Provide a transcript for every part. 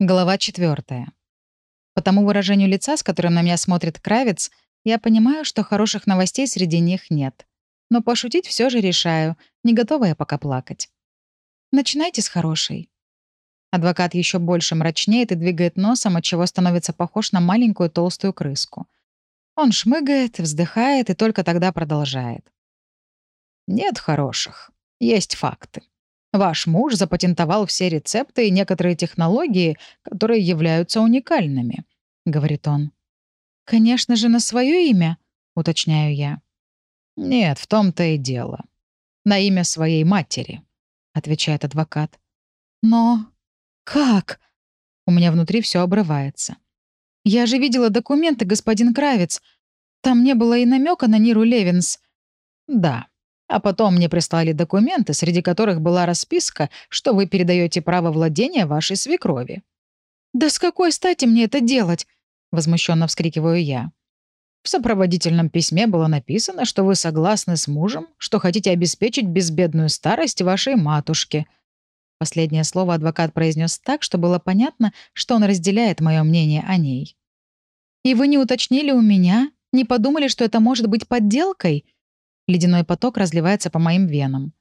Глава 4. По тому выражению лица, с которым на меня смотрит Кравец, я понимаю, что хороших новостей среди них нет. Но пошутить все же решаю, не готова я пока плакать. Начинайте с хорошей. Адвокат еще больше мрачнеет и двигает носом, отчего становится похож на маленькую толстую крыску. Он шмыгает, вздыхает и только тогда продолжает. Нет хороших. Есть факты. Ваш муж запатентовал все рецепты и некоторые технологии, которые являются уникальными», — говорит он. «Конечно же, на свое имя», — уточняю я. «Нет, в том-то и дело. На имя своей матери», — отвечает адвокат. «Но как?» У меня внутри все обрывается. «Я же видела документы, господин Кравец. Там не было и намека на Ниру Левинс». «Да, а потом мне прислали документы, среди которых была расписка, что вы передаете право владения вашей свекрови. «Да с какой стати мне это делать?» — возмущенно вскрикиваю я. В сопроводительном письме было написано, что вы согласны с мужем, что хотите обеспечить безбедную старость вашей матушке. Последнее слово адвокат произнес так, что было понятно, что он разделяет мое мнение о ней. «И вы не уточнили у меня? Не подумали, что это может быть подделкой?» Ледяной поток разливается по моим венам.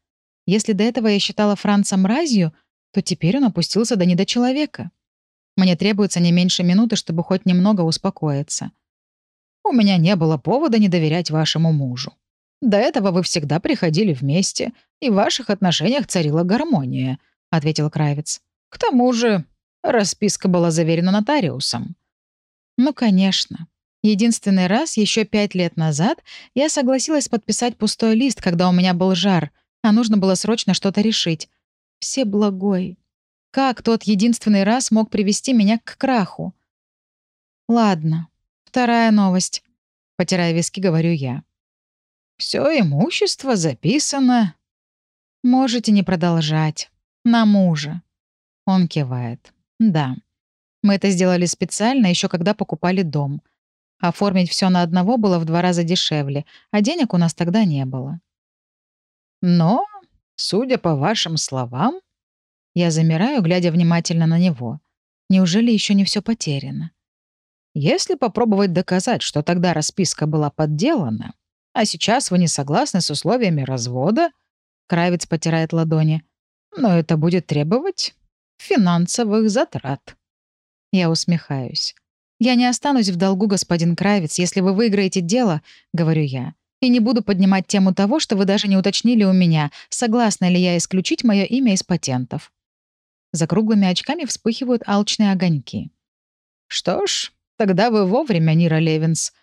Если до этого я считала Франца мразью, то теперь он опустился до недочеловека. Мне требуется не меньше минуты, чтобы хоть немного успокоиться. У меня не было повода не доверять вашему мужу. До этого вы всегда приходили вместе, и в ваших отношениях царила гармония», — ответил Кравец. «К тому же расписка была заверена нотариусом». «Ну, конечно. Единственный раз, еще пять лет назад, я согласилась подписать пустой лист, когда у меня был жар, а нужно было срочно что-то решить. Все благой. Как тот единственный раз мог привести меня к краху? Ладно, вторая новость. Потирая виски, говорю я. Все имущество записано. Можете не продолжать. На мужа. Он кивает. Да. Мы это сделали специально, еще когда покупали дом — Оформить все на одного было в два раза дешевле, а денег у нас тогда не было. Но, судя по вашим словам, я замираю, глядя внимательно на него. Неужели еще не все потеряно? Если попробовать доказать, что тогда расписка была подделана, а сейчас вы не согласны с условиями развода, Кравец потирает ладони, но это будет требовать финансовых затрат. Я усмехаюсь. «Я не останусь в долгу, господин Кравец, если вы выиграете дело», — говорю я. «И не буду поднимать тему того, что вы даже не уточнили у меня, согласна ли я исключить мое имя из патентов». За круглыми очками вспыхивают алчные огоньки. «Что ж, тогда вы вовремя, Нира Левинс.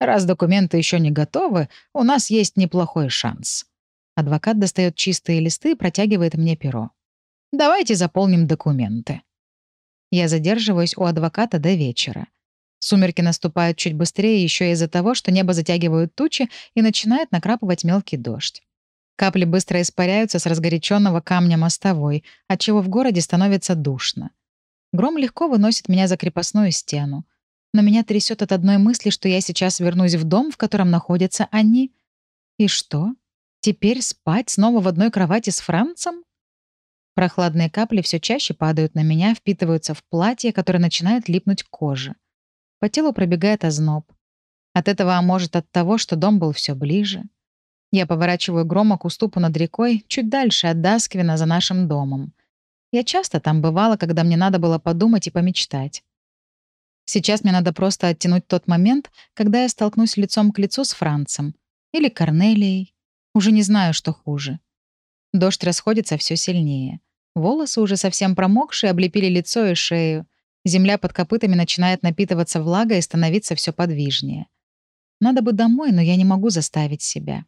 Раз документы еще не готовы, у нас есть неплохой шанс». Адвокат достает чистые листы и протягивает мне перо. «Давайте заполним документы». Я задерживаюсь у адвоката до вечера. Сумерки наступают чуть быстрее еще из-за того, что небо затягивают тучи и начинает накрапывать мелкий дождь. Капли быстро испаряются с разгоряченного камня мостовой, отчего в городе становится душно. Гром легко выносит меня за крепостную стену. Но меня трясет от одной мысли, что я сейчас вернусь в дом, в котором находятся они. И что? Теперь спать снова в одной кровати с Францем? Прохладные капли все чаще падают на меня, впитываются в платье, которое начинает липнуть к коже. По телу пробегает озноб. От этого, а может, от того, что дом был все ближе. Я поворачиваю грома к уступу над рекой, чуть дальше от Дасквина за нашим домом. Я часто там бывала, когда мне надо было подумать и помечтать. Сейчас мне надо просто оттянуть тот момент, когда я столкнусь лицом к лицу с Францем. Или Корнелией. Уже не знаю, что хуже. Дождь расходится все сильнее. Волосы, уже совсем промокшие, облепили лицо и шею. Земля под копытами начинает напитываться влагой и становиться все подвижнее. Надо бы домой, но я не могу заставить себя.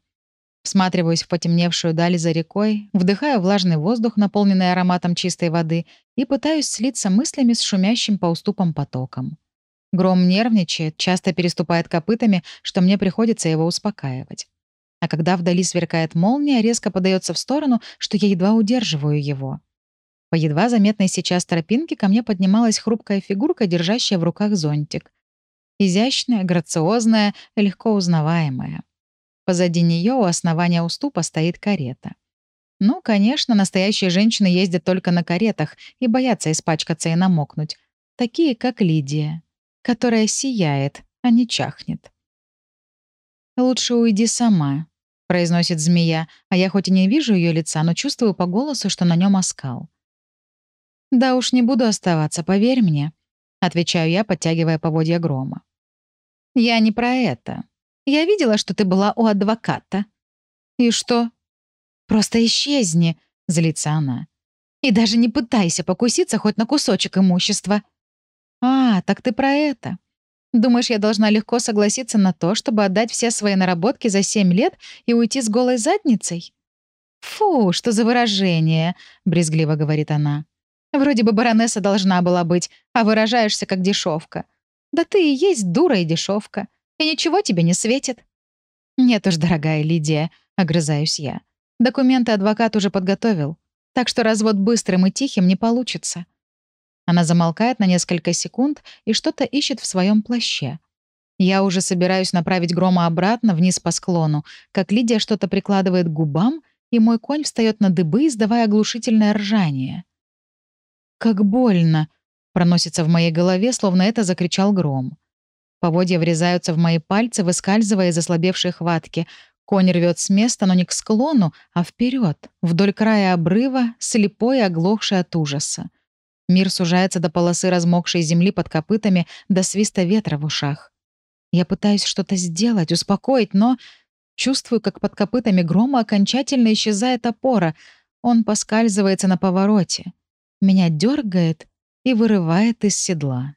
Всматриваюсь в потемневшую даль за рекой, вдыхаю влажный воздух, наполненный ароматом чистой воды, и пытаюсь слиться мыслями с шумящим по уступам потоком. Гром нервничает, часто переступает копытами, что мне приходится его успокаивать. А когда вдали сверкает молния, резко подается в сторону, что я едва удерживаю его. По едва заметной сейчас тропинке ко мне поднималась хрупкая фигурка, держащая в руках зонтик. Изящная, грациозная, легко узнаваемая. Позади нее у основания уступа стоит карета. Ну, конечно, настоящие женщины ездят только на каретах и боятся испачкаться и намокнуть. такие как Лидия, которая сияет, а не чахнет. «Лучше уйди сама», — произносит змея, а я хоть и не вижу ее лица, но чувствую по голосу, что на нем оскал. «Да уж не буду оставаться, поверь мне», — отвечаю я, подтягивая поводья грома. «Я не про это. Я видела, что ты была у адвоката». «И что?» «Просто исчезни», — злится она. «И даже не пытайся покуситься хоть на кусочек имущества». «А, так ты про это. Думаешь, я должна легко согласиться на то, чтобы отдать все свои наработки за семь лет и уйти с голой задницей?» «Фу, что за выражение», — брезгливо говорит она. «Вроде бы баронесса должна была быть, а выражаешься как дешевка. Да ты и есть дура и дешевка, и ничего тебе не светит». «Нет уж, дорогая Лидия», — огрызаюсь я. «Документы адвокат уже подготовил, так что развод быстрым и тихим не получится». Она замолкает на несколько секунд и что-то ищет в своем плаще. Я уже собираюсь направить Грома обратно, вниз по склону, как Лидия что-то прикладывает к губам, и мой конь встает на дыбы, издавая оглушительное ржание. «Как больно!» — проносится в моей голове, словно это закричал Гром. Поводья врезаются в мои пальцы, выскальзывая из ослабевшей хватки. Конь рвет с места, но не к склону, а вперед, вдоль края обрыва, слепой и оглохший от ужаса. Мир сужается до полосы размокшей земли под копытами, до свиста ветра в ушах. Я пытаюсь что-то сделать, успокоить, но чувствую, как под копытами грома окончательно исчезает опора. Он поскальзывается на повороте. Меня дергает и вырывает из седла.